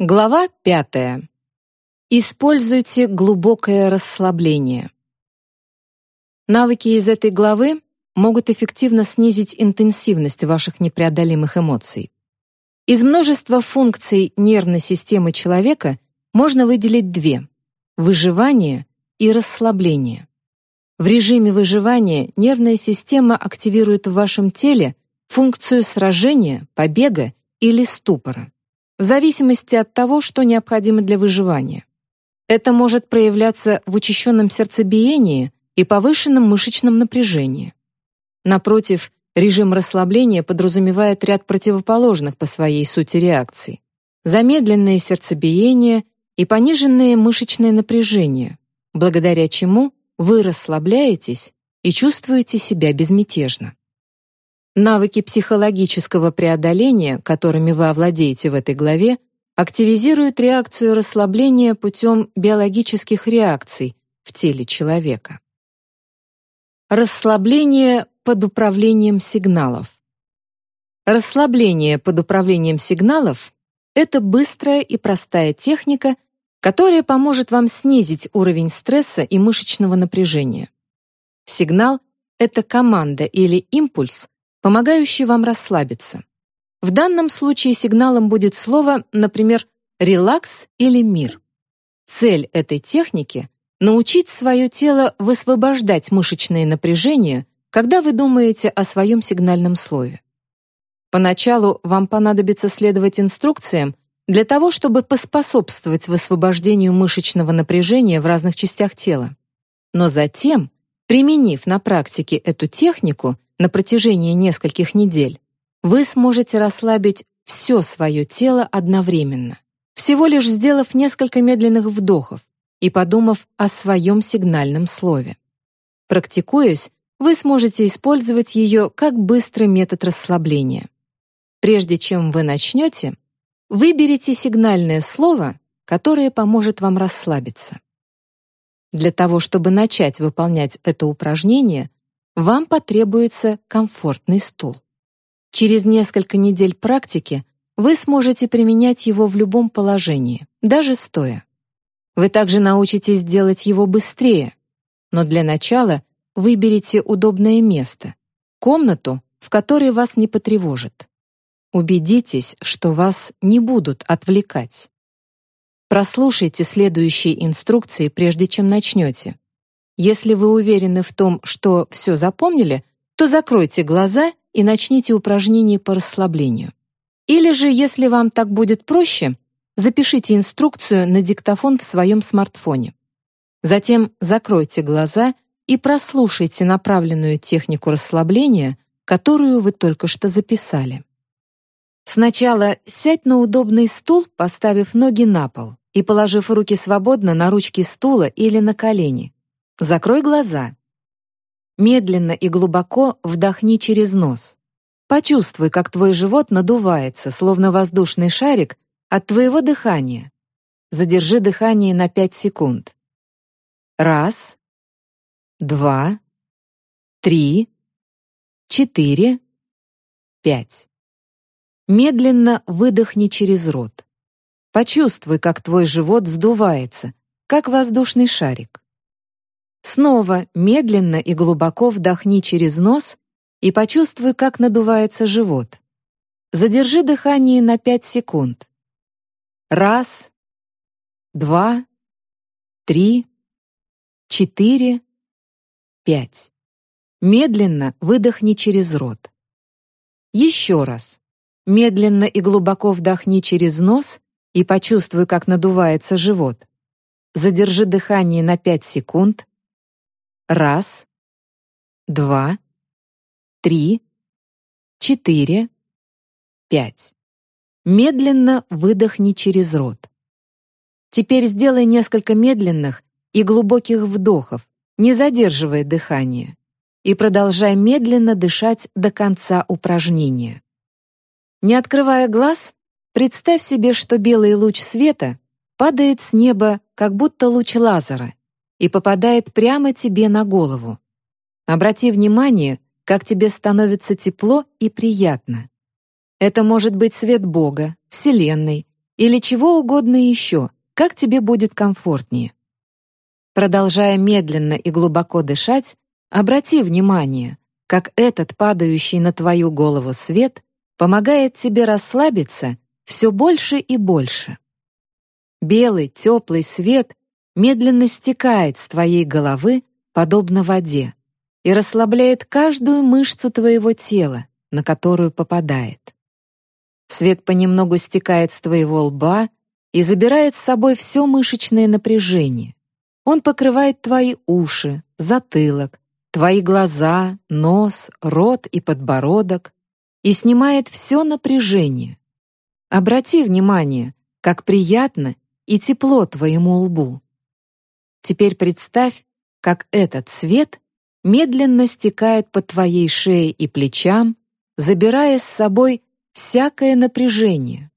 Глава пятая. Используйте глубокое расслабление. Навыки из этой главы могут эффективно снизить интенсивность ваших непреодолимых эмоций. Из множества функций нервной системы человека можно выделить две — выживание и расслабление. В режиме выживания нервная система активирует в вашем теле функцию сражения, побега или ступора в зависимости от того, что необходимо для выживания. Это может проявляться в учащенном сердцебиении и повышенном мышечном напряжении. Напротив, режим расслабления подразумевает ряд противоположных по своей сути реакций. Замедленное сердцебиение и пониженное мышечное напряжение, благодаря чему вы расслабляетесь и чувствуете себя безмятежно. Навыки психологического преодоления, которыми вы овладеете в этой главе, активизируют реакцию расслабления путем биологических реакций в теле человека. Расслабление под управлением сигналов. Расслабление под управлением сигналов — это быстрая и простая техника, которая поможет вам снизить уровень стресса и мышечного напряжения. Сигнал — это команда или импульс, помогающий вам расслабиться. В данном случае сигналом будет слово, например, «релакс» или «мир». Цель этой техники — научить свое тело высвобождать мышечные напряжения, когда вы думаете о своем сигнальном слове. Поначалу вам понадобится следовать инструкциям для того, чтобы поспособствовать высвобождению мышечного напряжения в разных частях тела. Но затем, применив на практике эту технику, на протяжении нескольких недель, вы сможете расслабить все свое тело одновременно, всего лишь сделав несколько медленных вдохов и подумав о своем сигнальном слове. Практикуясь, вы сможете использовать ее как быстрый метод расслабления. Прежде чем вы начнете, выберите сигнальное слово, которое поможет вам расслабиться. Для того, чтобы начать выполнять это упражнение, вам потребуется комфортный стул. Через несколько недель практики вы сможете применять его в любом положении, даже стоя. Вы также научитесь делать его быстрее, но для начала выберите удобное место, комнату, в которой вас не потревожит. Убедитесь, что вас не будут отвлекать. Прослушайте следующие инструкции, прежде чем начнете. Если вы уверены в том, что все запомнили, то закройте глаза и начните упражнение по расслаблению. Или же, если вам так будет проще, запишите инструкцию на диктофон в своем смартфоне. Затем закройте глаза и прослушайте направленную технику расслабления, которую вы только что записали. Сначала сядь на удобный стул, поставив ноги на пол и положив руки свободно на ручки стула или на колени. Закрой глаза. Медленно и глубоко вдохни через нос. Почувствуй, как твой живот надувается, словно воздушный шарик, от твоего дыхания. Задержи дыхание на 5 секунд. Раз, два, три, четыре, пять. Медленно выдохни через рот. Почувствуй, как твой живот сдувается, как воздушный шарик. Снова медленно и глубоко вдохни через нос и почувствуй, как надувается живот. Задержи дыхание на 5 секунд. Раз, два, три, четыре, пять. Медленно выдохни через рот. Еще раз. Медленно и глубоко вдохни через нос и почувствуй, как надувается живот. Задержи дыхание на 5 секунд. Раз, два, три, четыре, пять. Медленно выдохни через рот. Теперь сделай несколько медленных и глубоких вдохов, не задерживая дыхание, и продолжай медленно дышать до конца упражнения. Не открывая глаз, представь себе, что белый луч света падает с неба, как будто луч лазера, и попадает прямо тебе на голову. Обрати внимание, как тебе становится тепло и приятно. Это может быть свет Бога, Вселенной или чего угодно еще, как тебе будет комфортнее. Продолжая медленно и глубоко дышать, обрати внимание, как этот падающий на твою голову свет помогает тебе расслабиться все больше и больше. Белый, теплый свет медленно стекает с твоей головы, подобно воде, и расслабляет каждую мышцу твоего тела, на которую попадает. Свет понемногу стекает с твоего лба и забирает с собой все мышечное напряжение. Он покрывает твои уши, затылок, твои глаза, нос, рот и подбородок и снимает все напряжение. Обрати внимание, как приятно и тепло твоему лбу. Теперь представь, как этот свет медленно стекает по твоей шее и плечам, забирая с собой всякое напряжение.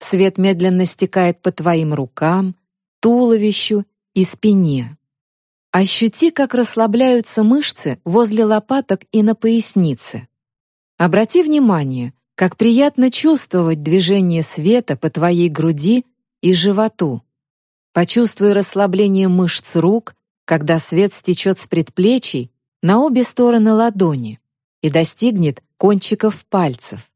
Свет медленно стекает по твоим рукам, туловищу и спине. Ощути, как расслабляются мышцы возле лопаток и на пояснице. Обрати внимание, как приятно чувствовать движение света по твоей груди и животу. Почувствуй расслабление мышц рук, когда свет стечет с предплечий на обе стороны ладони и достигнет кончиков пальцев.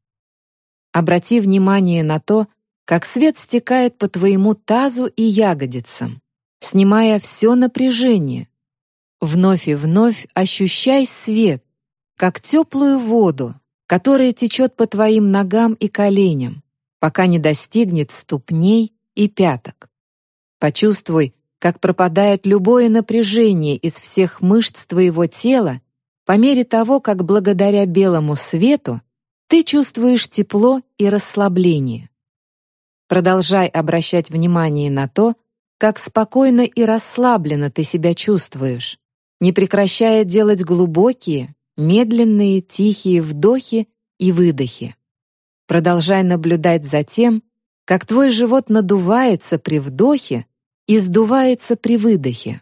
Обрати внимание на то, как свет стекает по твоему тазу и ягодицам, снимая все напряжение. Вновь и вновь ощущай свет, как теплую воду, которая течет по твоим ногам и коленям, пока не достигнет ступней и пяток. Почувствуй, как пропадает любое напряжение из всех мышц твоего тела по мере того, как благодаря белому свету ты чувствуешь тепло и расслабление. Продолжай обращать внимание на то, как спокойно и расслабленно ты себя чувствуешь, не прекращая делать глубокие, медленные, тихие вдохи и выдохи. Продолжай наблюдать за тем, как твой живот надувается при вдохе и сдувается при выдохе.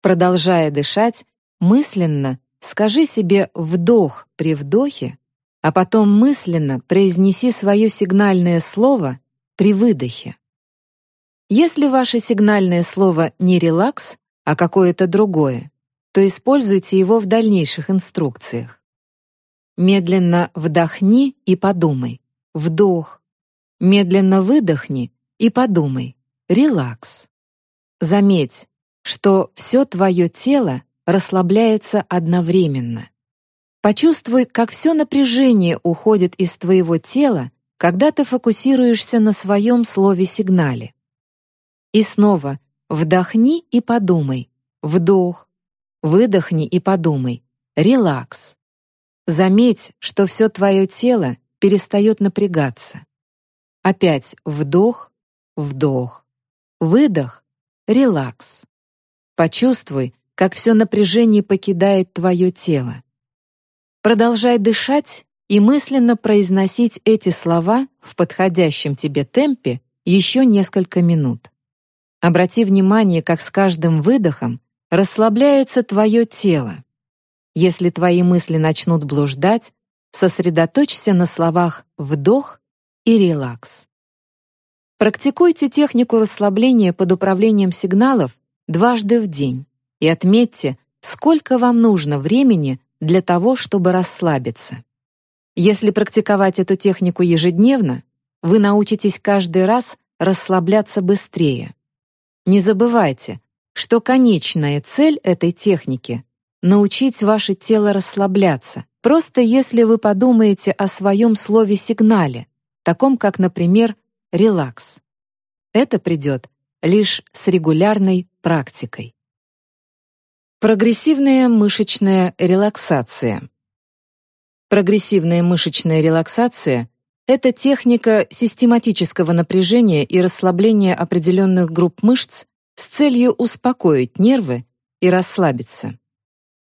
Продолжая дышать, мысленно скажи себе «вдох» при вдохе а потом мысленно произнеси свое сигнальное слово при выдохе. Если ваше сигнальное слово не релакс, а какое-то другое, то используйте его в дальнейших инструкциях. Медленно вдохни и подумай. Вдох. Медленно выдохни и подумай. Релакс. Заметь, что все твое тело расслабляется одновременно. Почувствуй, как все напряжение уходит из твоего тела, когда ты фокусируешься на своем слове-сигнале. И снова вдохни и подумай. Вдох. Выдохни и подумай. Релакс. Заметь, что все твое тело перестает напрягаться. Опять вдох, вдох. Выдох, релакс. Почувствуй, как все напряжение покидает твое тело. Продолжай дышать и мысленно произносить эти слова в подходящем тебе темпе еще несколько минут. Обрати внимание, как с каждым выдохом расслабляется твое тело. Если твои мысли начнут блуждать, сосредоточься на словах «вдох» и «релакс». Практикуйте технику расслабления под управлением сигналов дважды в день и отметьте, сколько вам нужно времени для того, чтобы расслабиться. Если практиковать эту технику ежедневно, вы научитесь каждый раз расслабляться быстрее. Не забывайте, что конечная цель этой техники — научить ваше тело расслабляться, просто если вы подумаете о своем слове-сигнале, таком как, например, «релакс». Это придет лишь с регулярной практикой. Прогрессивная мышечная релаксация. Прогрессивная мышечная релаксация — это техника систематического напряжения и расслабления определенных групп мышц с целью успокоить нервы и расслабиться.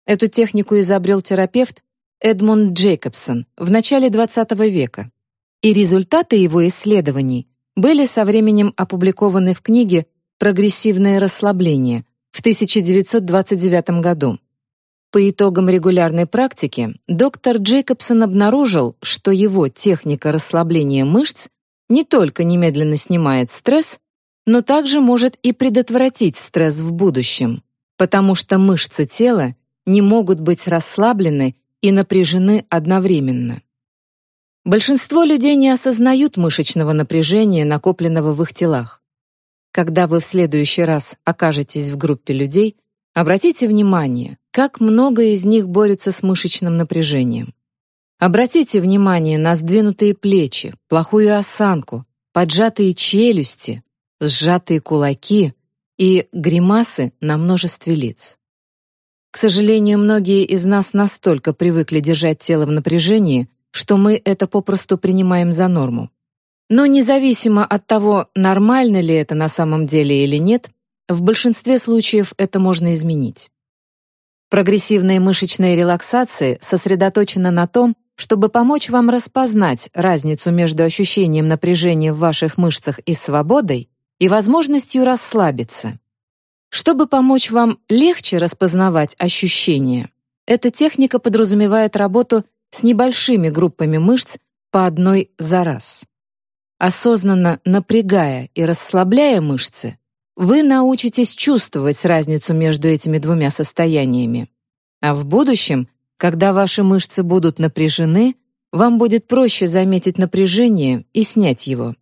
Эту технику изобрел терапевт Эдмунд Джейкобсон в начале XX века, и результаты его исследований были со временем опубликованы в книге «Прогрессивное расслабление», в 1929 году. По итогам регулярной практики доктор Джейкобсон обнаружил, что его техника расслабления мышц не только немедленно снимает стресс, но также может и предотвратить стресс в будущем, потому что мышцы тела не могут быть расслаблены и напряжены одновременно. Большинство людей не осознают мышечного напряжения, накопленного в их телах. Когда вы в следующий раз окажетесь в группе людей, обратите внимание, как много из них борются с мышечным напряжением. Обратите внимание на сдвинутые плечи, плохую осанку, поджатые челюсти, сжатые кулаки и гримасы на множестве лиц. К сожалению, многие из нас настолько привыкли держать тело в напряжении, что мы это попросту принимаем за норму. Но независимо от того, нормально ли это на самом деле или нет, в большинстве случаев это можно изменить. Прогрессивная мышечная релаксация сосредоточена на том, чтобы помочь вам распознать разницу между ощущением напряжения в ваших мышцах и свободой и возможностью расслабиться. Чтобы помочь вам легче распознавать ощущения, эта техника подразумевает работу с небольшими группами мышц по одной за раз. Осознанно напрягая и расслабляя мышцы, вы научитесь чувствовать разницу между этими двумя состояниями. А в будущем, когда ваши мышцы будут напряжены, вам будет проще заметить напряжение и снять его.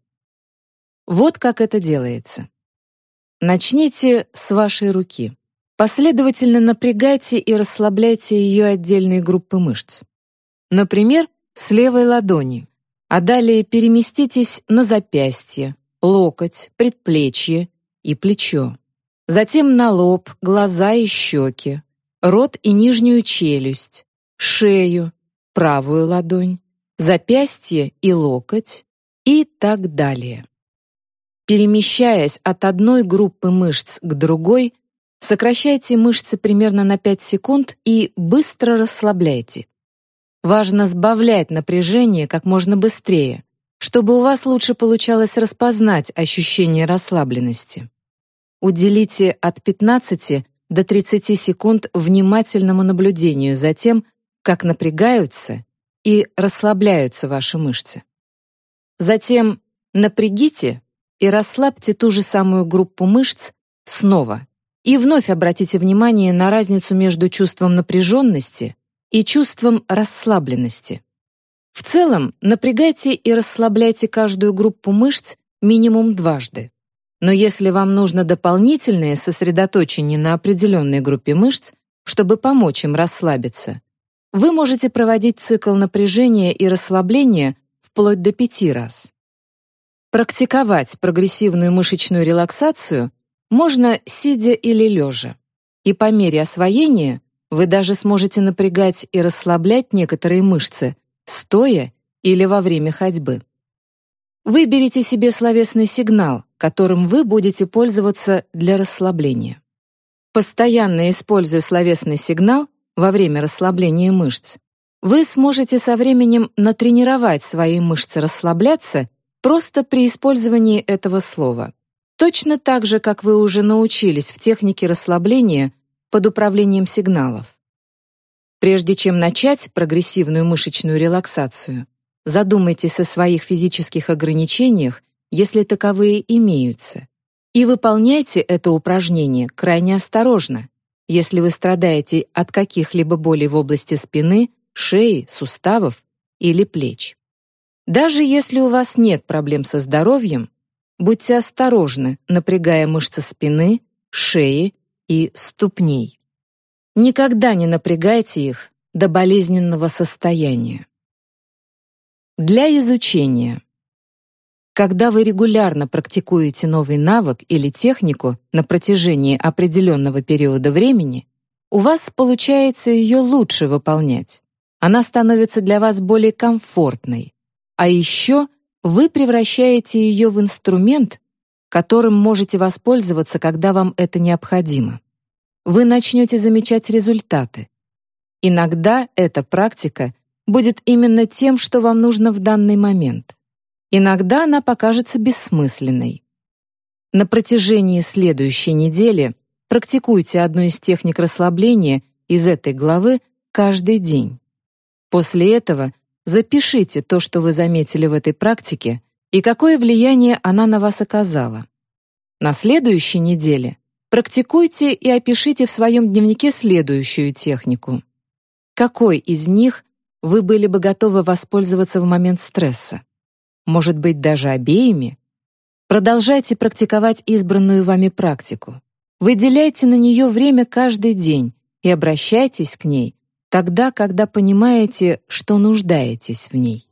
Вот как это делается. Начните с вашей руки. Последовательно напрягайте и расслабляйте ее отдельные группы мышц. Например, с левой ладони, а далее переместитесь на запястье, локоть, предплечье и плечо. Затем на лоб, глаза и щеки, рот и нижнюю челюсть, шею, правую ладонь, запястье и локоть и так далее. Перемещаясь от одной группы мышц к другой, сокращайте мышцы примерно на 5 секунд и быстро расслабляйте. Важно сбавлять напряжение как можно быстрее, чтобы у вас лучше получалось распознать ощущение расслабленности. Уделите от 15 до 30 секунд внимательному наблюдению за тем, как напрягаются и расслабляются ваши мышцы. Затем напрягите и расслабьте ту же самую группу мышц снова. И вновь обратите внимание на разницу между чувством напряженности и чувством расслабленности. В целом, напрягайте и расслабляйте каждую группу мышц минимум дважды. Но если вам нужно дополнительное сосредоточение на определенной группе мышц, чтобы помочь им расслабиться, вы можете проводить цикл напряжения и расслабления вплоть до пяти раз. Практиковать прогрессивную мышечную релаксацию можно сидя или лежа. И по мере освоения вы даже сможете напрягать и расслаблять некоторые мышцы, стоя или во время ходьбы. Выберите себе словесный сигнал, которым вы будете пользоваться для расслабления. Постоянно используя словесный сигнал во время расслабления мышц, вы сможете со временем натренировать свои мышцы расслабляться просто при использовании этого слова. Точно так же, как вы уже научились в технике расслабления под управлением сигналов. Прежде чем начать прогрессивную мышечную релаксацию, задумайтесь о своих физических ограничениях, если таковые имеются, и выполняйте это упражнение крайне осторожно, если вы страдаете от каких-либо болей в области спины, шеи, суставов или плеч. Даже если у вас нет проблем со здоровьем, будьте осторожны, напрягая мышцы спины, шеи и ступней. Никогда не напрягайте их до болезненного состояния. Для изучения. Когда вы регулярно практикуете новый навык или технику на протяжении определенного периода времени, у вас получается ее лучше выполнять. Она становится для вас более комфортной. А еще вы превращаете ее в инструмент, которым можете воспользоваться, когда вам это необходимо. Вы начнете замечать результаты. Иногда эта практика будет именно тем, что вам нужно в данный момент. Иногда она покажется бессмысленной. На протяжении следующей недели практикуйте одну из техник расслабления из этой главы каждый день. После этого запишите то, что вы заметили в этой практике, и какое влияние она на вас оказала. На следующей неделе практикуйте и опишите в своем дневнике следующую технику. Какой из них вы были бы готовы воспользоваться в момент стресса? Может быть, даже обеими? Продолжайте практиковать избранную вами практику. Выделяйте на нее время каждый день и обращайтесь к ней тогда, когда понимаете, что нуждаетесь в ней.